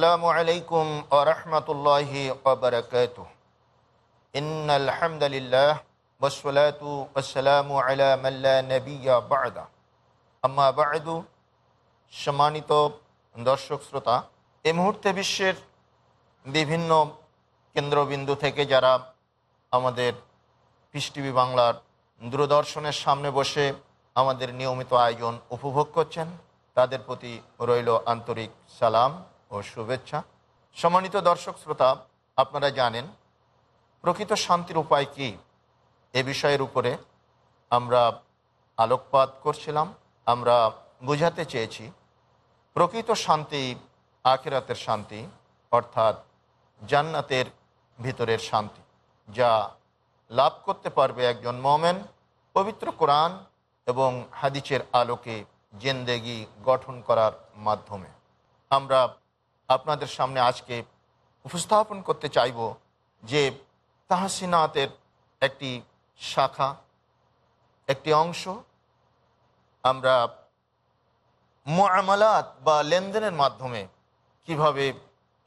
السلام عليكم ورحمة الله وبركاته إن الحمد لله والصلاة والسلام على من لا نبي بعد أما بعد সম্মানিত দর্শক শ্রোতা এই মুহূর্তে বিশ্বের বিভিন্ন কেন্দ্রবিন্দু থেকে যারা আমাদের পিস টিভি বাংলার দূরদর্শনের সামনে বসে আমাদের নিয়মিত আয়োজন উপভোগ করছেন তাদের প্রতি রইল আন্তরিক সালাম ও শুভেচ্ছা। সম্মানিত দর্শক শ্রোতা, আপনারা জানেন, প্রকৃত শান্তির উপায় কি? এ বিষয়ের উপরে আমরা আলোকপাত করছিলাম, আমরা বুঝাতে চেয়েছি। প্রকৃত শান্তি আখেরাতের শান্তি, অর্থাৎ জান্নাতের ভিতরের শান্তি, যা লাভ করতে পারবে একজন মোমেন, পবিত্র কোরআন এবং হাদিসের আলোকে জেন্দেগি গঠন করার মাধ্যমে। আমরা আপনাদের সামনে আজকে উপস্থাপন করতে চাইব যে তাহসিনাতের একটি শাখা, একটি অংশ। আমরা মোয়ামালাত বা লেনদেনের মাধ্যমে কীভাবে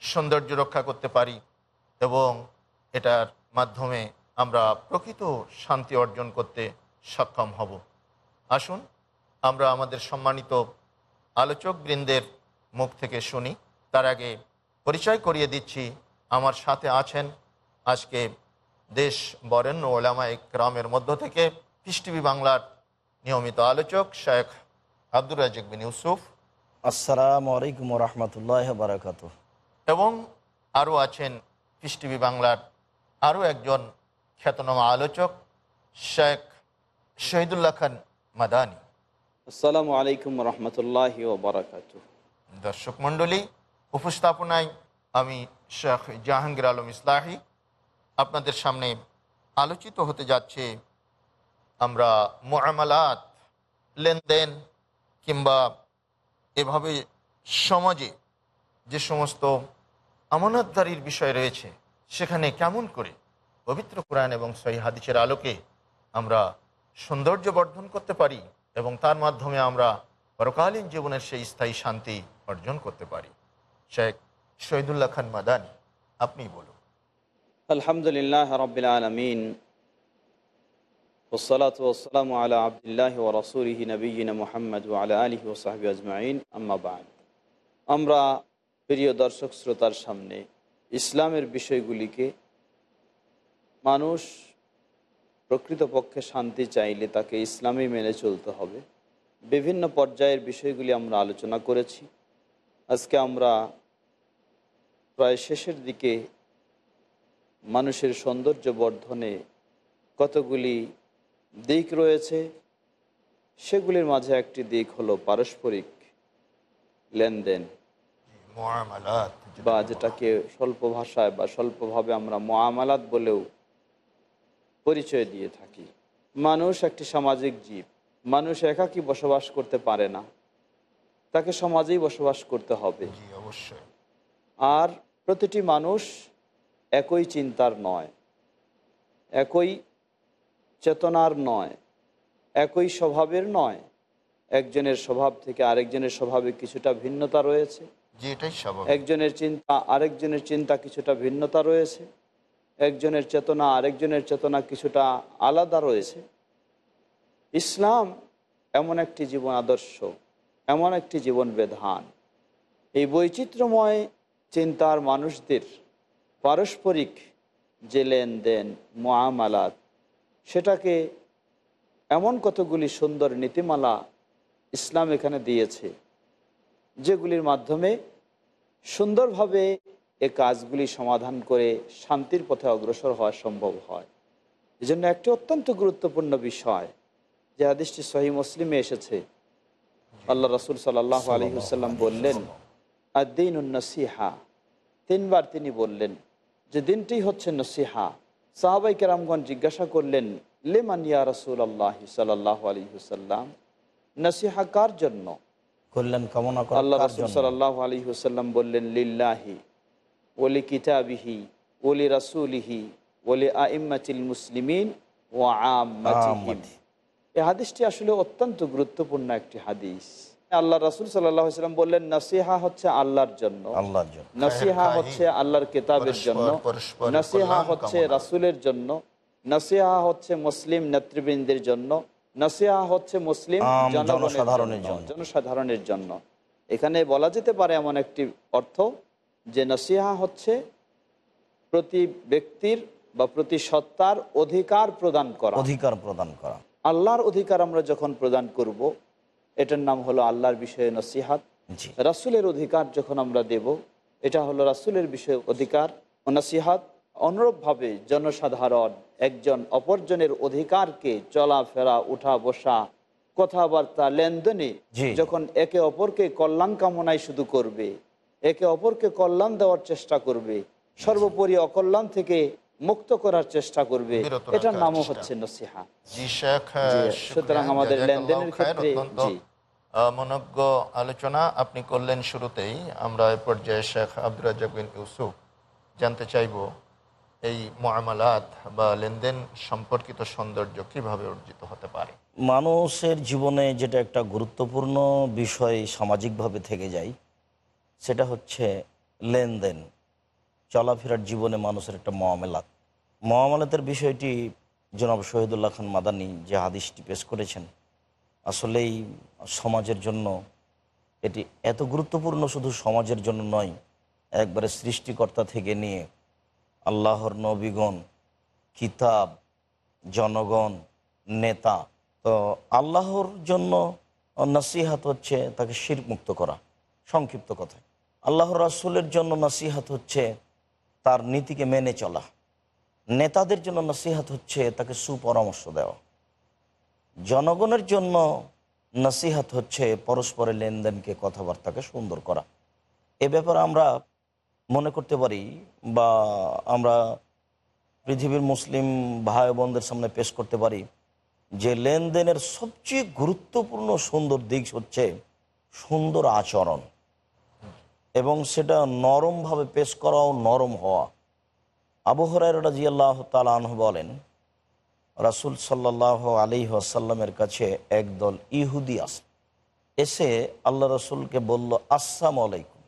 সৌন্দর্য রক্ষা করতে পারি এবং এটার মাধ্যমে আমরা প্রকৃত শান্তি অর্জন করতে সক্ষম হব। আসুন, আমরা আমাদের সম্মানিত আলোচক বৃন্দের মুখ থেকে শুনি। তার আগে পরিচয় করিয়ে দিচ্ছি। আমার সাথে আছেন আজকে দেশ বরেণ্য ওলামা গ্রামের মধ্য থেকে পিস বাংলার নিয়মিত আলোচক শেখ আব্দুর রাজিক বিন ইউসুফ। আসসালামু আলাইকুম রহমতুল্লাহ বারাকাত এবং আরও আছেন পিস বাংলার আরও একজন খ্যাতনামা আলোচক শেখ শহীদুল্লাহ খান মাদানী। আসসালামু আলাইকুম রহমতুল্লাহ বারাকাত দর্শক মণ্ডলী উপস্থাপনায় আমি শেখ জাহাঙ্গীর আলম ইসলাহি আপনাদের সামনে আলোচিত হতে যাচ্ছে, আমরা মোয়ামালাত লেনদেন কিংবা এভাবে সমাজে যে সমস্ত আমানতদারির বিষয় রয়েছে, সেখানে কেমন করে পবিত্র কোরআন এবং সহি হাদিসের আলোকে আমরা সৌন্দর্য বর্ধন করতে পারি এবং তার মাধ্যমে আমরা পরকালীন জীবনের সেই স্থায়ী শান্তি অর্জন করতে পারি। শেখ শহীদুল্লাহ খান মাদানি আপনি বলুন। আলহামদুলিল্লাহ রবিল আলমিন আলা আবদুল্লাহ ও রসুলহি নবীন মোহাম্মদ আলা আলহি ও সাহাবি আজমাইন আম্মাবাদ আমরা প্রিয় দর্শক শ্রোতার সামনে ইসলামের বিষয়গুলিকে মানুষ প্রকৃতপক্ষে শান্তি চাইলে তাকে ইসলামই মেনে চলতে হবে। বিভিন্ন পর্যায়ের বিষয়গুলি আমরা আলোচনা করেছি। আজকে আমরা প্রায় শেষের দিকে মানুষের সৌন্দর্য বর্ধনে কতগুলি দিক রয়েছে সেগুলির মাঝে একটি দিক হলো পারস্পরিক লেনদেন মোয়ামালাত। বা যেটাকে স্বল্প ভাষায় বা স্বল্পভাবে আমরা মহামালাত বলেও পরিচয় দিয়ে থাকি। মানুষ একটি সামাজিক জীব। মানুষ একাকী বসবাস করতে পারে না। তাকে সমাজেই বসবাস করতে হবে। অবশ্যই। আর প্রতিটি মানুষ একই চিন্তার নয় একই চেতনার নয় একই স্বভাবের নয়। একজনের স্বভাব থেকে আরেকজনের স্বভাবে কিছুটা ভিন্নতা রয়েছে। একজনের চিন্তা আরেকজনের চিন্তা কিছুটা ভিন্নতা রয়েছে। একজনের চেতনা আরেকজনের চেতনা কিছুটা আলাদা রয়েছে। ইসলাম এমন একটি জীবন আদর্শ এমন একটি জীবন বিধান। এই বৈচিত্র্যময় চিন্তার মানুষদের পারস্পরিক যে লেনদেন মহামালাত সেটাকে এমন কতগুলি সুন্দর নীতিমালা ইসলাম এখানে দিয়েছে, যেগুলির মাধ্যমে সুন্দরভাবে এ কাজগুলি সমাধান করে শান্তির পথে অগ্রসর হওয়া সম্ভব হয়। এই জন্য একটি অত্যন্ত গুরুত্বপূর্ণ বিষয়, যে হাদিসটি সহি মুসলিমে এসেছে। আল্লাহ রসুল সাল্লাহ আলহিহাল্লাম বললেন আদিন নসিহা তিনবার তিনি বললেন যে দিনটি হচ্ছে নসিহা। সাহাবাই কেরামগণ জিজ্ঞাসা করলেন লেমান ইয়া রসুল আল্লাহ সাল্লাহ আলহিহাল্লাম নসিহা কার জন্য? কামনা আল্লাহ রসুল? সাল্লাহ আলী হুসাল্লাম বললেন লিল্লাহি ওলি কিতাবিহি ওলি রাসুলিহি ওলি আইম্মাতিল মুসলিমিন ও আম্মাতি। এই হাদিসটি আসলে অত্যন্ত গুরুত্বপূর্ণ একটি হাদিস। আল্লাহ রাসুল সাল্লাম বললেন নসিহা হচ্ছে আল্লাহর জন্য। আল্লাহর জন্য। নসিহা হচ্ছে আল্লাহর কিতাবের জন্য। নসিহা কল্যাণ হচ্ছে রাসুলের জন্য। নসিহা হচ্ছে মুসলিম নেতৃবৃন্দের জন্য। নসিহা হচ্ছে মুসলিম জনসাধারণের জন্য। জনসাধারণের জন্য। এখানে বলা যেতে পারে এমন একটি অর্থ যে নাসিহা হচ্ছে প্রতি ব্যক্তির বা প্রতি সত্তার অধিকার প্রদান করা। অধিকার প্রদান করা। আল্লাহর অধিকার আমরা যখন প্রদান করব এটার নাম হলো আল্লাহর বিষয়ে নসিহাত। রাসুলের অধিকার যখন আমরা দেব এটা হলো রাসুলের বিষয়ে অধিকার ও নসিহাত। অনুরূপভাবে জনসাধারণ একজন অপরজনের অধিকারকে চলাফেরা উঠা বসা কথাবার্তা লেনদেনে যখন একে অপরকে কল্যাণ কামনায় শুধু করবে একে অপরকে কল্যাণ দেওয়ার চেষ্টা করবে সর্বোপরি অকল্যাণ থেকে মুক্ত করার চেষ্টা করবে। এটার নামও হচ্ছে নসিহা। সুতরাং আমাদের লেনদেনের ক্ষেত্রে- মনজ্ঞ আলোচনা আপনি করলেন শুরুতেই। আমরা এ পর্যায়ে শেখ আব্দুর রাজ্জাক বিন ইউসুফ জানতে চাইব এই মুআমালাত বা লেনদেন সম্পর্কিত সৌন্দর্য কীভাবে অর্জিত হতে পারে। মানুষের জীবনে যেটা একটা গুরুত্বপূর্ণ বিষয় সামাজিকভাবে থেকে যায় সেটা হচ্ছে লেনদেন। চলাফেরার জীবনে মানুষের একটা মহামেলাত মহামেলাতের বিষয়টি জনাব শহীদুল্লাহ খান মাদানি যে হাদিসটি পেশ করেছেন, আসলেই সমাজের জন্য এটি এত গুরুত্বপূর্ণ শুধু সমাজের জন্য নয়, একবারে সৃষ্টিকর্তা থেকে নিয়ে আল্লাহর নবীগণ, কিতাব, জনগণ, নেতা, তো আল্লাহর জন্য নাসিহাত হচ্ছে তাকে শির মুক্ত করা, সংক্ষিপ্ত কথায়। আল্লাহর রাসুলের জন্য নাসিহাত হচ্ছে তার নীতিকে মেনে চলা। নেতাদের জন্য নসিহাত হচ্ছে তাকে সুপরামর্শ দেওয়া। জনগণের জন্য নসিহাত হচ্ছে পরস্পরের লেনদেনকে কথাবার্তাকে সুন্দর করা। এ ব্যাপারে আমরা মনে করতে পারি বা আমরা পৃথিবীর মুসলিম ভাই বোনদের সামনে পেশ করতে পারি যে লেনদেনের সবচেয়ে গুরুত্বপূর্ণ সুন্দর দিক হচ্ছে সুন্দর আচরণ। এবং সেটা নরমভাবে পেশ করাও নরম হওয়া। আবহরাই রাজি আল্লাহ তালাহ বলেন রাসুল সাল্লাহ আলী আসাল্লামের কাছে একদল ইহুদি আস এসে আল্লাহ রসুলকে বলল আসসালাম আলাইকুম।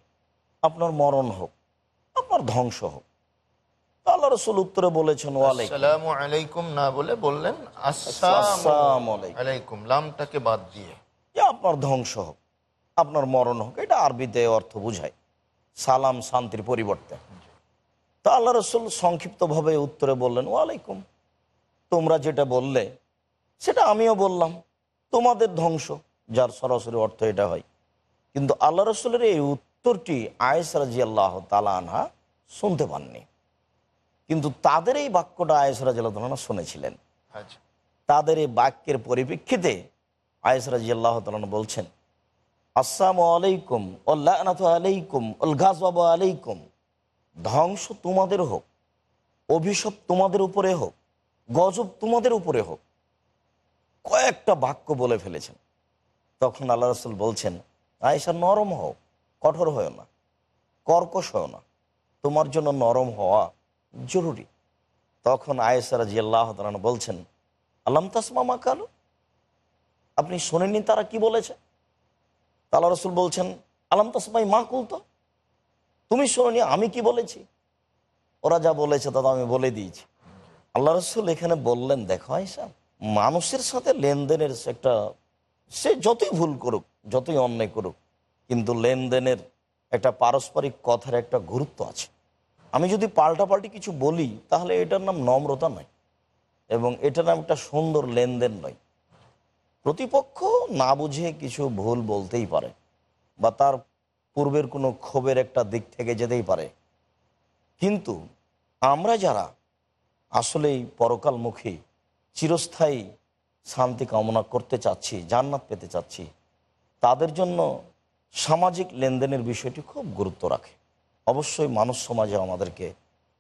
আপনার মরণ হোক আপনার ধ্বংস হোক। আল্লাহ রসুল উত্তরে বলেছেন আলাইকুম না বলে বললেন আসসালামু আলাইকুম। লামটাকে বাদ দিয়ে। আপনার ধ্বংস হোক। আপনার মরণ হোক এটা আরবিতে অর্থ বুঝায়। সালাম শান্তির পরিবর্তে। তা আল্লাহ রসুল সংক্ষিপ্তভাবে উত্তরে বললেন ওয়ালাইকুম। তোমরা যেটা বললে সেটা আমিও বললাম। তোমাদের ধ্বংস যার সরাসরি অর্থ এটা হয়। কিন্তু আল্লাহ রসুলের এই উত্তরটি আয়েস রাজি আল্লাহ তালা আনহা শুনতে পাননি। কিন্তু তাদের এই বাক্যটা আয়েস রাজি আল্লাহ শুনেছিলেন। আচ্ছা। তাদের এই বাক্যের পরিপ্রেক্ষিতে আয়েস রাজি আল্লাহ তালন বলছেন আসসালামু আলাইকুম আল্লাহ আলাইকুম উল গাজবাব আলাইকুম। ধ্বংস তোমাদের হোক, অভিশাপ তোমাদের উপরে হোক, গজব তোমাদের উপরে হোক। কয়েকটা বাক্য বলে ফেলেছেন। তখন আল্লাহ রসুল বলছেন, আয়েশা, নরম হও, কঠোর হও না, কর্কশ হও না, তোমার জন্য নরম হওয়া জরুরি। তখন আয়েসা রাজি আল্লাহ বলছেন আল্লাম তাসমা মা কালো? আপনি শোনেননি তারা কি বলেছে? তালা রসুল বলছেন, আলাম তাসমাই মা কুলতো? তুমি শোনি আমি কি বলেছি? ওরা যা বলেছে তো আমি বলে দিয়েছি। আল্লাহ রসুল এখানে বললেন, দেখো আয়সা মানুষের সাথে লেনদেনের একটা, সে যতই ভুল করুক, যতই অন্যায় করুক, কিন্তু লেনদেনের একটা পারস্পরিক কথার একটা গুরুত্ব আছে। আমি যদি পাল্টাপাল্টি কিছু বলি, তাহলে এটার নাম নম্রতা নয় এবং এটার নাম একটা সুন্দর লেনদেন নয়। প্রতিপক্ষ না বুঝে কিছু ভুল বলতেই পারে বা তার পূর্বের কোনো ক্ষোভের একটা দিক থেকে যেতেই পারে। কিন্তু আমরা যারা আসলেই পরকালমুখী, চিরস্থায়ী শান্তি কামনা করতে চাচ্ছি, জান্নাত পেতে চাচ্ছি, তাদের জন্য সামাজিক লেনদেনের বিষয়টি খুব গুরুত্ব রাখে। অবশ্যই মানুষ সমাজে আমাদেরকে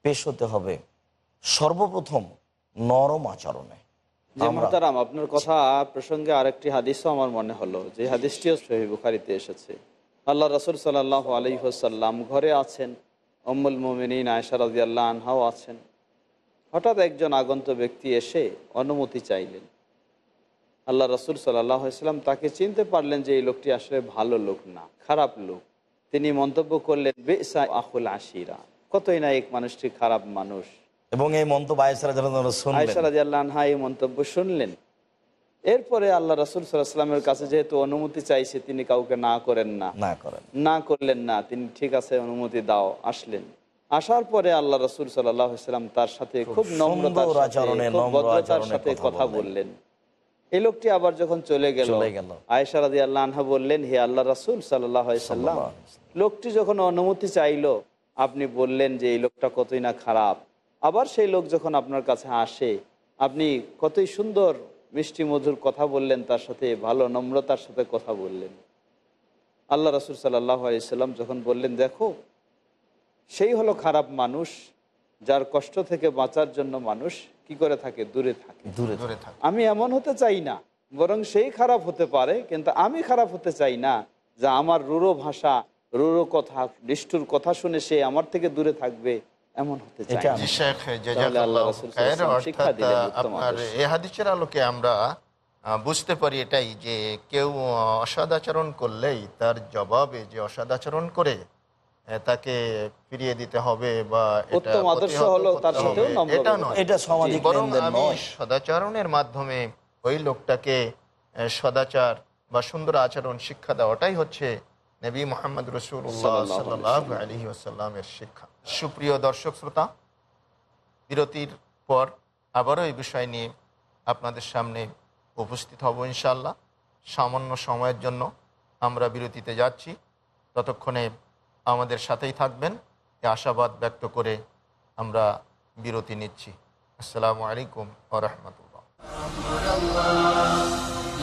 পেশ হতে হবে সর্বপ্রথম নরম আচরণে। মহতারাম আপনার কথা প্রসঙ্গে আরেকটি হাদিসও আমার মনে হলো। যে হাদিসটিও সহি বুখারিতে এসেছে। আল্লাহ রসুল সাল্লাহ আলহিহসাল্লাম ঘরে আছেন অম্মুল মোমিনিন আয়সা রাজি আল্লাহ আনহাও আছেন। হঠাৎ একজন আগন্ত ব্যক্তি এসে অনুমতি চাইলেন। আল্লাহ রসুল সাল্লাহ ইসলাম তাকে চিনতে পারলেন যে এই লোকটি আসলে ভালো লোক না খারাপ লোক। তিনি মন্তব্য করলেন বেসা আহুল আশিরা। কতই না এক মানুষটি খারাপ মানুষ। এবং এই মন্তব্য আয়সা এই মন্তব্য শুনলেন। এরপরে আল্লাহ রসুল সাল্লামের কাছে যেহেতু অনুমতি চাইছে তিনি কাউকে না করেন না। না করেন। না করলেন না তিনি ঠিক আছে অনুমতি দাও আসলেন। আসার পরে আল্লাহ রসুল সাল্লাম তার সাথে খুব নম্রতার সাথে, ভদ্রতার কথা বললেন। এই লোকটি আবার যখন চলে গেল গেল। রাজি আল্লাহ আনহা বললেন হে আল্লাহ রসুল সাল্লাম লোকটি যখন অনুমতি চাইলো আপনি বললেন যে এই লোকটা কতই না খারাপ। আবার সেই লোক যখন আপনার কাছে আসে আপনি কতই সুন্দর মিষ্টি মধুর কথা বললেন তার সাথে ভালো নম্রতার সাথে কথা বললেন। আল্লাহ রসুল সাল্লাহ আলাইসাল্লাম যখন বললেন দেখো সেই হলো খারাপ মানুষ যার কষ্ট থেকে বাঁচার জন্য মানুষ কি করে থাকে? দূরে থাকে। দূরে দূরে থাকে। আমি এমন হতে চাই না বরং সেই খারাপ হতে পারে কিন্তু আমি খারাপ হতে চাই না যে আমার রুরো ভাষা রুরো কথা নিষ্ঠুর কথা শুনে সে আমার থেকে দূরে থাকবে। এমন হতে আপনার। হাদিসের আলোকে আমরা বুঝতে পারি এটাই যে কেউ অসদাচরণ করলেই তার জবাবে যে অসদাচরণ করে তাকে ফিরিয়ে দিতে হবে বা এটা উত্তম আদর্শ প্রতিহত হলো তার করতে সাথেও হবে, এটা নয়। বরং আমি নয়। সদাচরণের মাধ্যমে ওই লোকটাকে আহ, সদাচার বা সুন্দর আচরণ শিক্ষা দেওয়াটাই হচ্ছে নবী মোহাম্মদ রসুল্লাহ সাল্লাল্লাহু সাল্লাহ আলহি আসাল্লামের শিক্ষা সুপ্রিয় দর্শক শ্রোতা বিরতির পর আবারও এই বিষয় নিয়ে আপনাদের সামনে উপস্থিত হব ইনশাল্লাহ সামান্য সময়ের জন্য আমরা বিরতিতে যাচ্ছি ততক্ষণে আমাদের সাথেই থাকবেন এ আশাবাদ ব্যক্ত করে আমরা বিরতি নিচ্ছি আসসালামু আলাইকুম ও রহমতুল্লাহ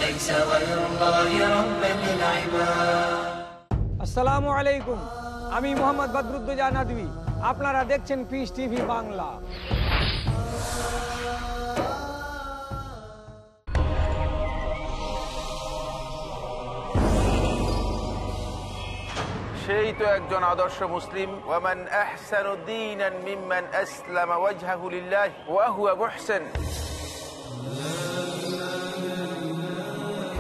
ليس غير الله ربا للعباد আসসালামু আলাইকুম। আমি মোহাম্মদ বদরুদ্দোজা নাদবি আপনারা দেখছেন পিস টিভি বাংলা। সেই তো একজন আদর্শ মুসলিম। ওয়ামান আহসানু দীনান মিম্মান আসলামা ওয়াজহাহু লিল্লাহ ওয়া হুয়া মুহসিন।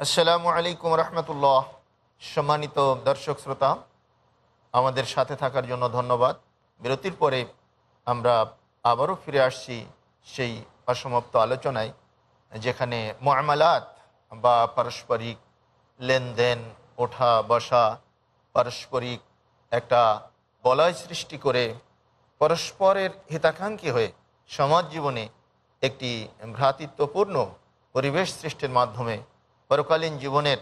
আসসালামু আলাইকুম রহমতুল্লাহ সম্মানিত দর্শক শ্রোতা, আমাদের সাথে থাকার জন্য ধন্যবাদ। বিরতির পরে আমরা আবারও ফিরে আসছি সেই অসমাপ্ত আলোচনায়, যেখানে মামালাত বা পারস্পরিক লেনদেন, ওঠা, বসা, পারস্পরিক একটা বলয় সৃষ্টি করে পরস্পরের হিতাকাঙ্ক্ষী হয়ে সমাজ জীবনে একটি ভ্রাতৃত্বপূর্ণ পরিবেশ সৃষ্টির মাধ্যমে পরকালীন জীবনের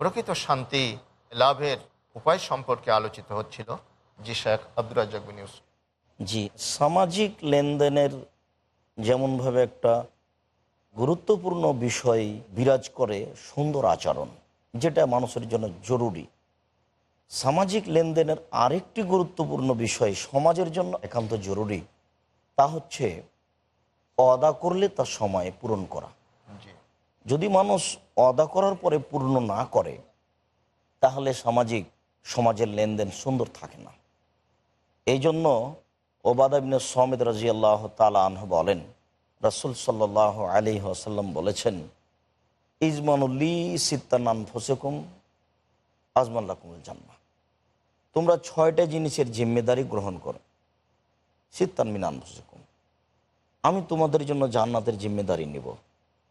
প্রকৃত শান্তি, লাভের উপায় সম্পর্কে আলোচিত হচ্ছিল, জি শেখ আব্দুর রাজ্জাক জি, সামাজিক লেনদেনের যেমনভাবে একটা গুরুত্বপূর্ণ বিষয় বিরাজ করে সুন্দর আচরণ, যেটা মানুষের জন্য জরুরি। সামাজিক লেনদেনের আরেকটি গুরুত্বপূর্ণ বিষয় সমাজের জন্য একান্ত জরুরি, তা হচ্ছে অদা করলে তার সময় পূরণ করা। যদি মানুষ অদা করার পরে পূর্ণ না করে তাহলে সামাজিক সমাজের লেনদেন সুন্দর থাকে না। এই জন্য ওবাদাবিন সমেদ রাজি আল্লাহ তালাহ বলেন রাসুল সাল্লাহ আলী আসাল্লাম বলেছেন ইজমানুল্লি সিত্তানান ফসেকুম আজমাল্লাকুমুল জান্না তোমরা ছয়টা জিনিসের জিম্মেদারি গ্রহণ করো। সিত্তান মিনান ফসেকুম আমি তোমাদের জন্য জান্নাতের জিম্মেদারি নিব।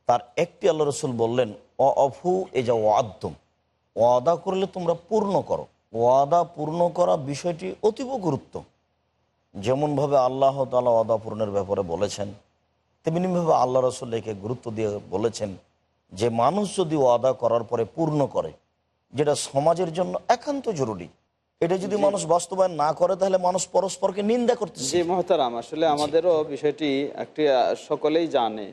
তার একটি আল্লাহ রসুল বললেন অ অফু এ যা ওয়াদ্দম ওয়াদা করলে তোমরা পূর্ণ করো। ওয়াদা পূর্ণ করা বিষয়টি অতীব গুরুত্ব। যেমনভাবে আল্লাহ তালা ওয়াদা পূর্ণের ব্যাপারে বলেছেন, তেমনিভাবে আল্লাহ রসুল একে গুরুত্ব দিয়ে বলেছেন যে, মানুষ যদি ওয়াদা করার পরে পূর্ণ করে, যেটা সমাজের জন্য একান্ত জরুরি এটা যদি মানুষ বাস্তবায়ন না করে তাহলে মানুষ পরস্পরকে নিন্দা করতে জি মহতারাম আসলে আমাদেরও বিষয়টি একটি সকলেই জানে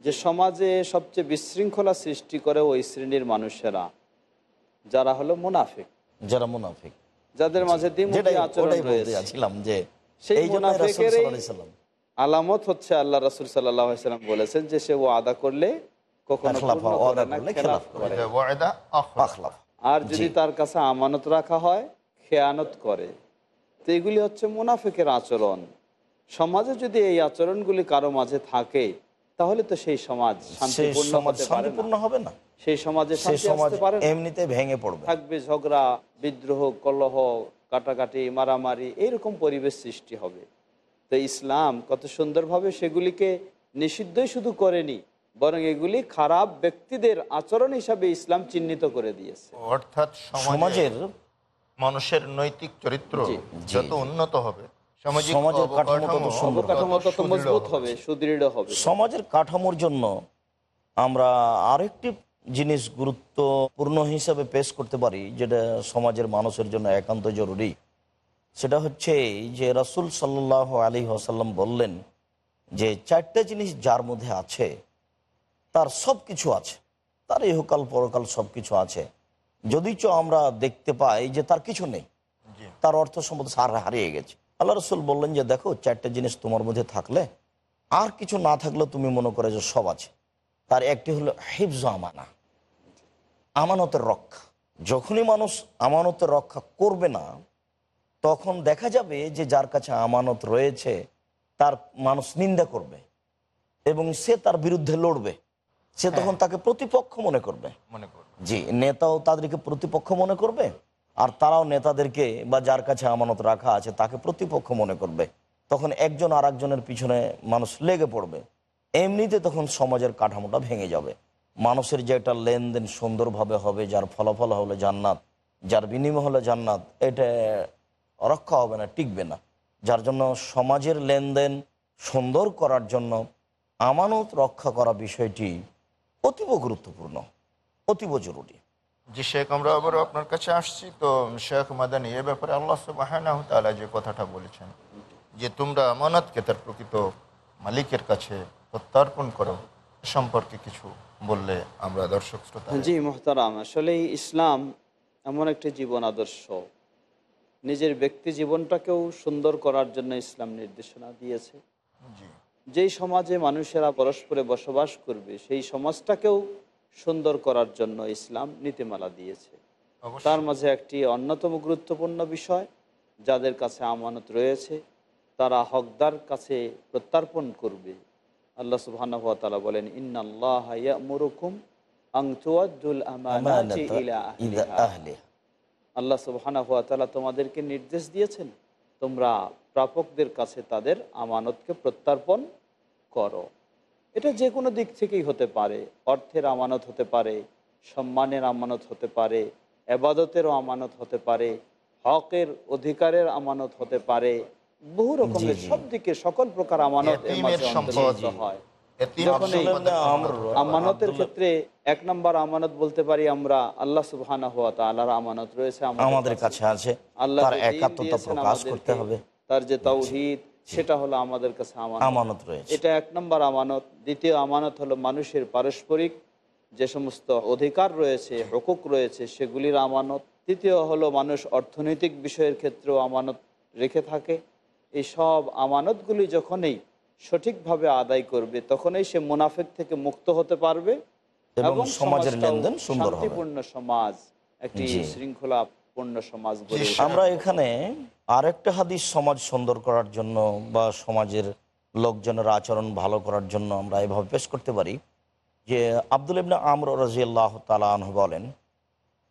যে সমাজে সবচেয়ে বিশৃঙ্খলা সৃষ্টি করে ওই শ্রেণির মানুষেরা যারা হলো মুনাফিক। যারা মুনাফিক। যাদের মাঝে আচরণ যে সেই সাল্লাম আলামত হচ্ছে আল্লাহ রাসুল সাল্লাম বলেছেন যে সে ও আদা করলে কখনো আর যদি তার কাছে আমানত রাখা হয় খেয়ানত করে। তো এগুলি হচ্ছে মুনাফিকের আচরণ। সমাজে যদি এই আচরণগুলি কারও মাঝে থাকে তাহলে তো সেই সমাজ শান্তিপূর্ণ হতে শান্তিপূর্ণ হবে না? সেই সমাজে। এমনিতে ভেঙে পড়বে। থাকবে ঝগড়া বিদ্রোহ কলহ কাটাকাটি মারামারি এইরকম পরিবেশ সৃষ্টি হবে। তো ইসলাম কত সুন্দরভাবে সেগুলিকে নিষিদ্ধই শুধু করেনি বরং এগুলি খারাপ ব্যক্তিদের আচরণ হিসাবে ইসলাম চিহ্নিত করে দিয়েছে। অর্থাৎ সমাজের মানুষের নৈতিক চরিত্র যত উন্নত হবে সমাজের কাঠামো তত অবকাঠামো সুন্দর। অবকাঠামো তত সুদৃঢ় মজবুত হবে সমাজের কাঠামোর জন্য আমরা আরেকটি জিনিস গুরুত্বপূর্ণ হিসাবে পেশ করতে পারি যেটা সমাজের মানুষের জন্য একান্ত জরুরি। সেটা হচ্ছে এই যে রাসুল সাল্লাহ আলী আসাল্লাম বললেন যে চারটা জিনিস যার মধ্যে আছে তার সব কিছু আছে তার ইহকাল পরকাল সব কিছু আছে। যদিচ আমরা দেখতে পাই যে তার কিছু নেই। তার অর্থ সম্পদ সার হারিয়ে গেছে। আল্লাহ রসুল বললেন যে দেখো চারটা জিনিস তোমার মধ্যে থাকলে আর কিছু না থাকলেও তুমি মনে করে যে সব আছে। তার একটি হলো হিফজ আমানা। আমানতের রক্ষা। যখনই মানুষ আমানতের রক্ষা করবে না তখন দেখা যাবে যে যার কাছে আমানত রয়েছে তার মানুষ নিন্দা করবে এবং সে তার বিরুদ্ধে লড়বে। সে তখন তাকে প্রতিপক্ষ মনে করবে। মনে করুন জি, নেতাও তাদেরকে প্রতিপক্ষ মনে করবে? আর তারাও নেতাদেরকে বা যার কাছে আমানত রাখা আছে তাকে প্রতিপক্ষ মনে করবে? তখন একজন আর একজনের পিছনে মানুষ লেগে পড়বে। এমনিতে তখন সমাজের কাঠামোটা ভেঙে যাবে। মানুষের যে একটা লেনদেন সুন্দরভাবে হবে, যার ফলাফল হলে জান্নাত, যার বিনিময় হলে জান্নাত, এটা রক্ষা হবে না, টিকবে না। যার জন্য সমাজের লেনদেন সুন্দর করার জন্য আমানত রক্ষা করা বিষয়টি অতীব গুরুত্বপূর্ণ। অতীব জরুরি। জি শেখ আমরা আবারও আপনার কাছে আসছি। তো শেখ মাদানি এ ব্যাপারে আল্লাহ সুবাহ যে কথাটা বলেছেন যে তোমরা আমানতকে তার প্রকৃত মালিকের কাছে প্রত্যার্পণ করো সম্পর্কে কিছু বললে আমরা দর্শক শ্রোতা। জি মোহতারাম আসলে ইসলাম এমন একটি জীবন আদর্শ। নিজের ব্যক্তি জীবনটাকেও সুন্দর করার জন্য ইসলাম নির্দেশনা দিয়েছে। যেই সমাজে মানুষেরা পরস্পরে বসবাস করবে সেই সমাজটাকেও সুন্দর করার জন্য ইসলাম নীতিমালা দিয়েছে। তার মাঝে একটি অন্যতম গুরুত্বপূর্ণ বিষয় যাদের কাছে আমানত রয়েছে তারা হকদার কাছে প্রত্যার্পণ করবে। আল্লাহ সুবহানাহু ওয়া তাআলা বলেন ইন্নাল্লাহ ইয়ামুরুকুম আন তুআদ্দুল আমানাতি ইলা ইলা আহলিহা। আহলিহা। আল্লাহ সুবাহানা তালা তোমাদেরকে নির্দেশ দিয়েছেন তোমরা প্রাপকদের কাছে তাদের আমানতকে প্রত্যার্পণ করো। এটা যে কোনো দিক থেকেই হতে পারে। অর্থের আমানত হতে পারে সম্মানের আমানত হতে পারে এবাদতেরও আমানত হতে পারে হকের অধিকারের আমানত হতে পারে বহু রকমের সব দিকে সকল প্রকার আমানত এর মাঝে অন্তর্ভুক্ত হয়। যখন আমানতের ক্ষেত্রে এক নম্বর আমানত বলতে পারি আমরা আল্লাহ সুবহানা হুয়া তাআলার আমানত রয়েছে আমাদের কাছে। আছে। আল্লাহ তার যে দিন সেটা হলো আমাদের কাছে আমানত। রয়েছে। এটা এক নম্বর আমানত। দ্বিতীয় আমানত হলো মানুষের পারস্পরিক যে সমস্ত অধিকার রয়েছে হকুক রয়েছে সেগুলির আমানত। তৃতীয় হলো মানুষ অর্থনৈতিক বিষয়ের ক্ষেত্রেও আমানত রেখে থাকে। এই সব আমানতগুলি যখনই সঠিকভাবে আদায় করবে তখনই সে মুনাফেক থেকে মুক্ত হতে পারবে এবং সমাজের লেনদেন সুন্দর শান্তিপূর্ণ সমাজ একটি শৃঙ্খলাপূর্ণ সমাজ আমরা এখানে আরেকটা হাদিস সমাজ সুন্দর করার জন্য বা সমাজের লোকজনের আচরণ ভালো করার জন্য আমরা এভাবে পেশ করতে পারি যে আব্দুল ইবনা আমর রাজিয়াল্লাহ তালাহ বলেন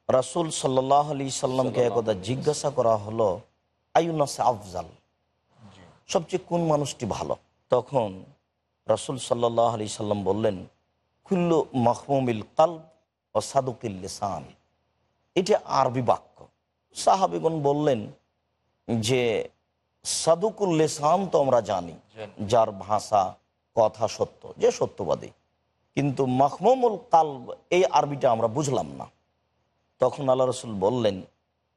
রাসুল সাল্লাহ আলি সাল্লামকে একদা জিজ্ঞাসা করা হলো আইউনাস আফজাল? সবচেয়ে কোন মানুষটি ভালো? তখন রাসুল সাল্লাহ আলি সাল্লাম বললেন কুল্লু মাহমুমিল কাল ও সাদুকিল লিসান। এটা আরবি বাক্য। সাহাবিগণ বললেন যে সাদুকুল লেসান তো আমরা জানি যার ভাষা কথা সত্য যে সত্যবাদী। কিন্তু মাহমুমুল কাল এই আরবিটা আমরা বুঝলাম না। তখন আল্লাহ রসুল বললেন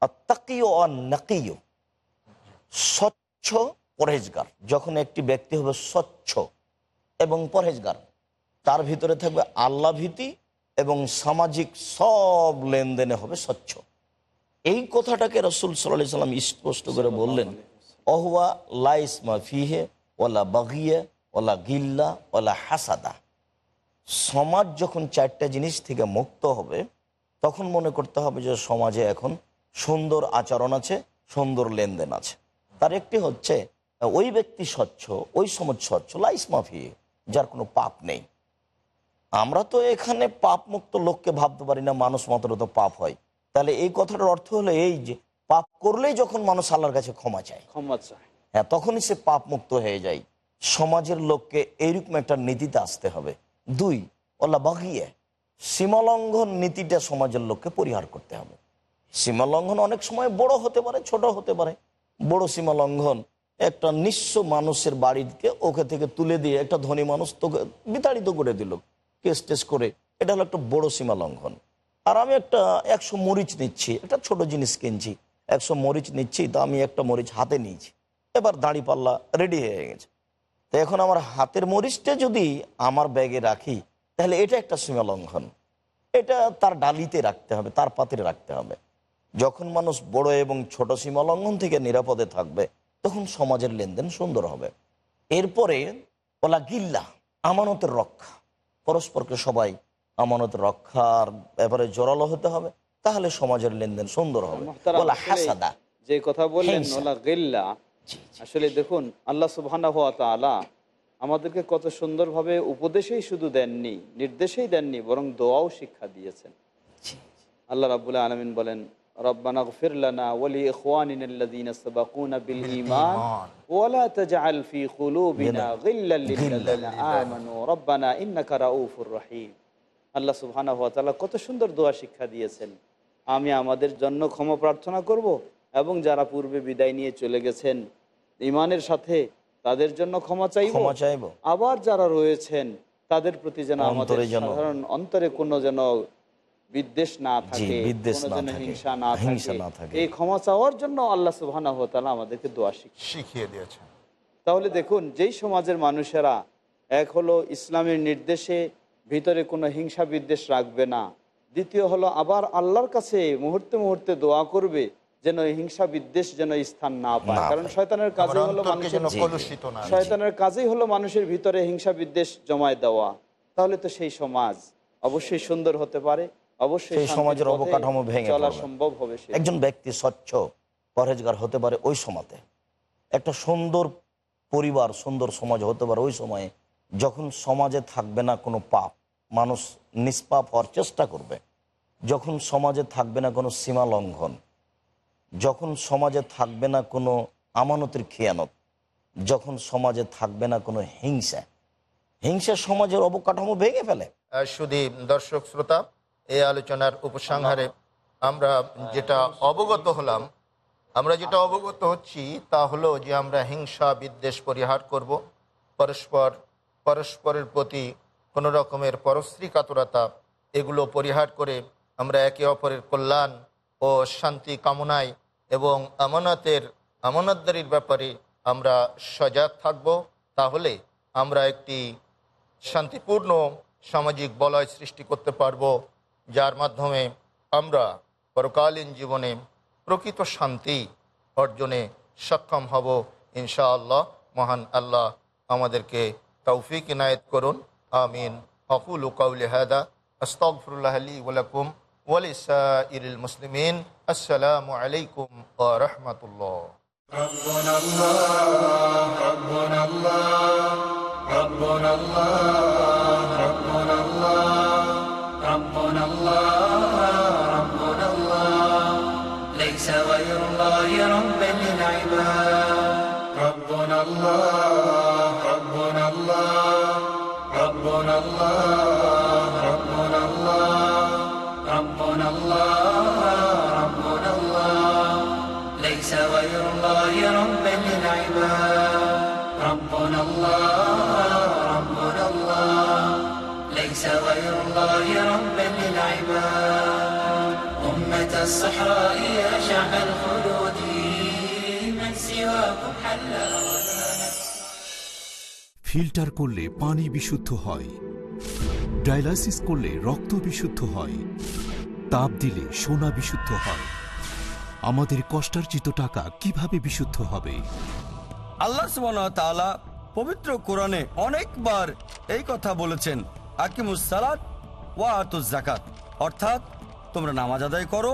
আত্মাকিও নাকিও স্বচ্ছ পরহেজগার। যখন একটি ব্যক্তি হবে স্বচ্ছ এবং পরহেজগার তার ভিতরে থাকবে আল্লাহ ভীতি এবং সামাজিক সব লেনদেনে হবে স্বচ্ছ। এই কথাটাকে রসুল সাল্লাহ সাল্লাম স্পষ্ট করে বললেন, অহুয়া লাইসমা ফিহে ওলা বাগিয়ে ওলা গিল্লা ওলা হাসাদা। সমাজ যখন চারটা জিনিস থেকে মুক্ত হবে, তখন মনে করতে হবে যে সমাজে এখন সুন্দর আচরণ আছে, সুন্দর লেনদেন আছে। তার একটি হচ্ছে, ওই ব্যক্তি স্বচ্ছ, ওই সমাজ স্বচ্ছ, লাইস মাফি যার কোনো পাপ নেই। আমরা তো এখানে পাপ মুক্ত লোককে ভাবতে পারি না, মানুষ মাত্র তো পাপ হয়। তাহলে এই কথাটার অর্থ হলো এই যে পাপ করলেই যখন মানুষ আল্লাহর কাছে ক্ষমা চায়। ক্ষমা চায়। হ্যাঁ তখনই সে পাপ মুক্ত হয়ে যায়। সমাজের লোককে এইরকম একটা নীতিতে আসতে হবে। দুই ওলা বাগিয়ে। সীমালঙ্ঘন নীতিটা সমাজের লোককে পরিহার করতে হবে। সীমালঙ্ঘন অনেক সময় বড় হতে পারে ছোট হতে পারে। বড় সীমালঙ্ঘন একটা নিঃস্ব মানুষের বাড়িকে ওকে থেকে তুলে দিয়ে একটা ধনী মানুষ তোকে বিতাড়িত করে দিল কেস টেস করে। এটা হলো একটা বড় সীমা লঙ্ঘন আর আমি একটা একশো মরিচ নিচ্ছি, একটা ছোট জিনিস কিনছি। একশো মরিচ নিচ্ছি তো আমি একটা মরিচ হাতে নিয়েছি। এবার দাড়ি পাল্লা রেডি হয়ে গেছে। তো এখন আমার হাতের মরিচটা যদি আমার ব্যাগে রাখি, তাহলে এটা একটা সীমা লঙ্ঘন এটা তার ডালিতে রাখতে হবে, তার পাত্রে রাখতে হবে। যখন মানুষ বড় এবং ছোট সীমা লঙ্ঘন থেকে নিরাপদে থাকবে, তখন সমাজের লেনদেন সুন্দর হবে। এরপরে ওলা গিল্লা, আমানতের রক্ষা। পরস্পরকে সবাই আমানত রক্ষার ব্যাপারে জোরালো হতে হবে তাহলে সমাজের লেনদেন সুন্দর হবে। হাসাদা। যে কথা বললেন ওলা গেল্লা। আসলে দেখুন আল্লাহ তাআলা আমাদেরকে কত সুন্দরভাবে উপদেশেই শুধু দেননি নির্দেশেই দেননি বরং দোয়াও শিক্ষা দিয়েছেন। আল্লাহ রাব্বুল আলামিন বলেন আমানু। আল্লাহ সুবহানাহু ওয়া তাআলা কত সুন্দর দোয়া শিক্ষা দিয়েছেন। আমি আমাদের জন্য ক্ষমা প্রার্থনা করব এবং যারা পূর্বে বিদায় নিয়ে চলে গেছেন ইমানের সাথে তাদের জন্য ক্ষমা চাইব। ক্ষমা চাইব। আবার যারা রয়েছেন তাদের প্রতি যেন আমাদের সাধারণ অন্তরে কোনো যেন বিদ্বেষ না থাকে হিংসা না হিংসা থাকে না থাকে। এই ক্ষমা চাওয়ার জন্য আল্লাহ সুবহানাহু ওয়া তাআলা আমাদেরকে দোয়া শিখিয়ে দিয়েছেন। তাহলে দেখুন যেই সমাজের মানুষেরা এক হলো ইসলামের নির্দেশে ভিতরে কোনো হিংসা বিদ্বেষ রাখবে না। দ্বিতীয় হলো আবার আল্লাহর কাছে মুহূর্তে মুহূর্তে দোয়া করবে যেন এই হিংসা বিদ্বেষ যেন স্থান না পায়। কারণ শয়তানের কাজই হলো মানুষের। শয়তানের কাজেই হলো মানুষের ভিতরে হিংসা বিদ্বেষ জমায় দেওয়া। তাহলে তো সেই সমাজ অবশ্যই সুন্দর হতে পারে অবশ্যই সমাজের অবকাঠামো ভেঙে চলা সম্ভব হবে একজন ব্যক্তি স্বচ্ছ পরহেজগার হতে পারে ওই সমাতে। একটা সুন্দর পরিবার সুন্দর সমাজ হতে পারে ওই সময়ে যখন সমাজে থাকবে না কোনো পাপ, মানুষ নিষ্পাপ হওয়ার চেষ্টা করবে। যখন সমাজে থাকবে না কোনো সীমা লঙ্ঘন, যখন সমাজে থাকবে না কোনো আমানতের খেয়ানত, যখন সমাজে থাকবে না কোনো হিংসা হিংসা সমাজের অবকাঠামো ভেঙে ফেলে। শুধু দর্শক শ্রোতা, এই আলোচনার উপসংহারে আমরা যেটা অবগত হলাম, আমরা যেটা অবগত হচ্ছি তা হলো যে আমরা হিংসা বিদ্বেষ পরিহার করব, পরস্পর পরস্পরের প্রতি কোনো রকমের পরশ্রী কাতরতা এগুলো পরিহার করে আমরা একে অপরের কল্যাণ ও শান্তি কামনায় এবং আমানতের, আমানতদারির ব্যাপারে আমরা সজাগ থাকব। তাহলে আমরা একটি শান্তিপূর্ণ সামাজিক বলয় সৃষ্টি করতে পারব, যার মাধ্যমে আমরা পরকালীন জীবনে প্রকৃত শান্তি অর্জনে সক্ষম হব। ইনশাআল্লাহ, মহান আল্লাহ আমাদেরকে তৌফিক ইনায়ত করুন আমিন আকুল কাউলি হাদা আস্তগফিরুল্লাহ লি ওয়ালাকুম ওয়ালিসাইরিল মুসলিমিন আসসালামু আলাইকুম ওয়া রাহমাতুল্লাহ ربنا الله ربنا الله ربنا الله ربنا الله ربنا الله ربنا الله ليس غير الله ربا الصحراء يا شعب الخلود من سواكم حل ফিল্টার করলে পানি বিশুদ্ধ হয় ডায়ালাসিস করলে রক্ত বিশুদ্ধ হয় তাপ দিলে সোনা বিশুদ্ধ হয় আমাদের কষ্টার্জিত টাকা কিভাবে বিশুদ্ধ হবে আল্লাহ সুবহানাহু ওয়া তাআলা পবিত্র কোরআনে অনেকবার এই কথা বলেছেন আকিমুস সালাত ওয়া আতুজ জাকাত অর্থাৎ তোমরা নামাজ আদায় করো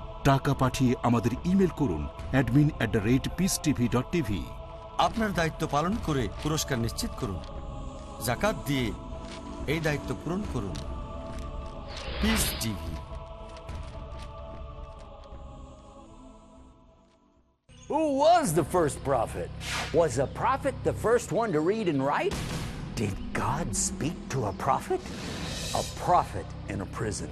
টাকা পাঠিয়ে আমাদের ইমেল করুন অ্যাডমিন আপনার দায়িত্ব পালন করে পুরস্কার নিশ্চিত করুন জাকাত দিয়ে এই দায়িত্ব পূরণ করুন Peace TV Who was the first prophet? Was a prophet the first one to read and write? Did God speak to a prophet? A prophet in a prison.